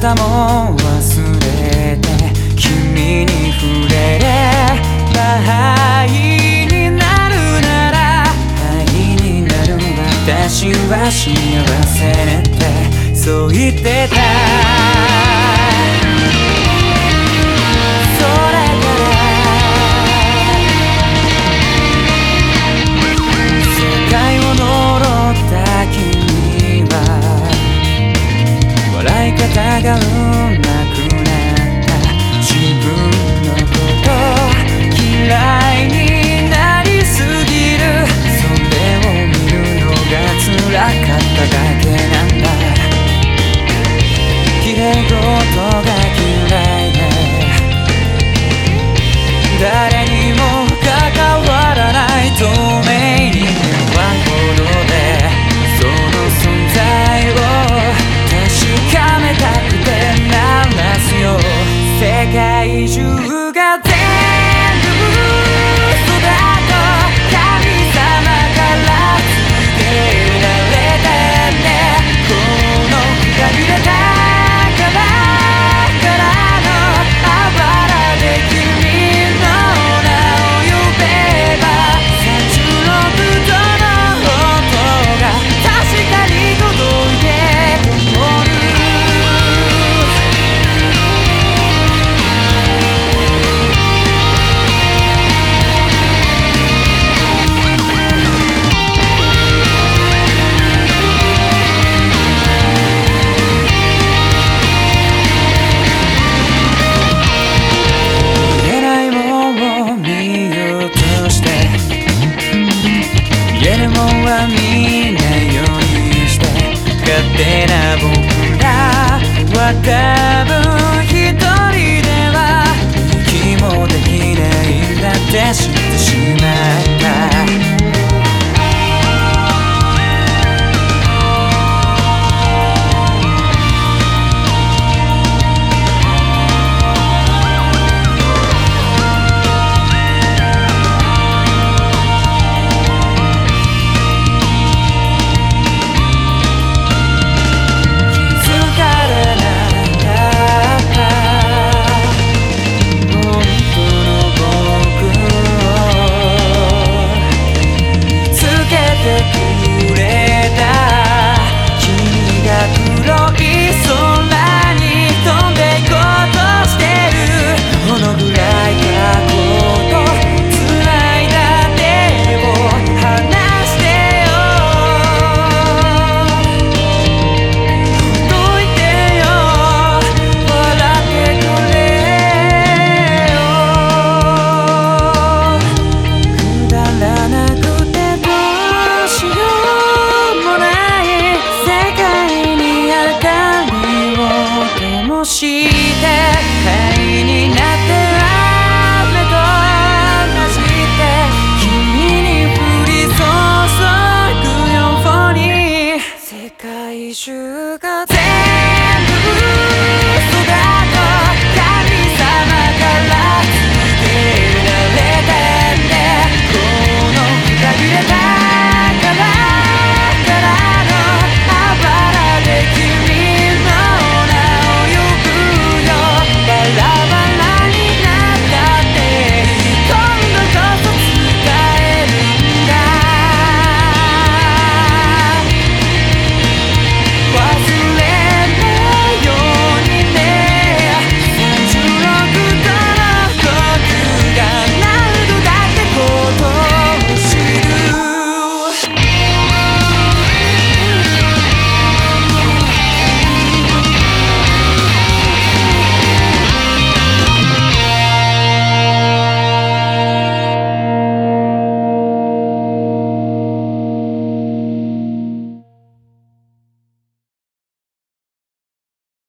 方も忘れて君に触れれば愛になるなら愛になる私は幸せってそう言ってた I got lost. 誰もはみんなようにして勝手な僕らは多分 true.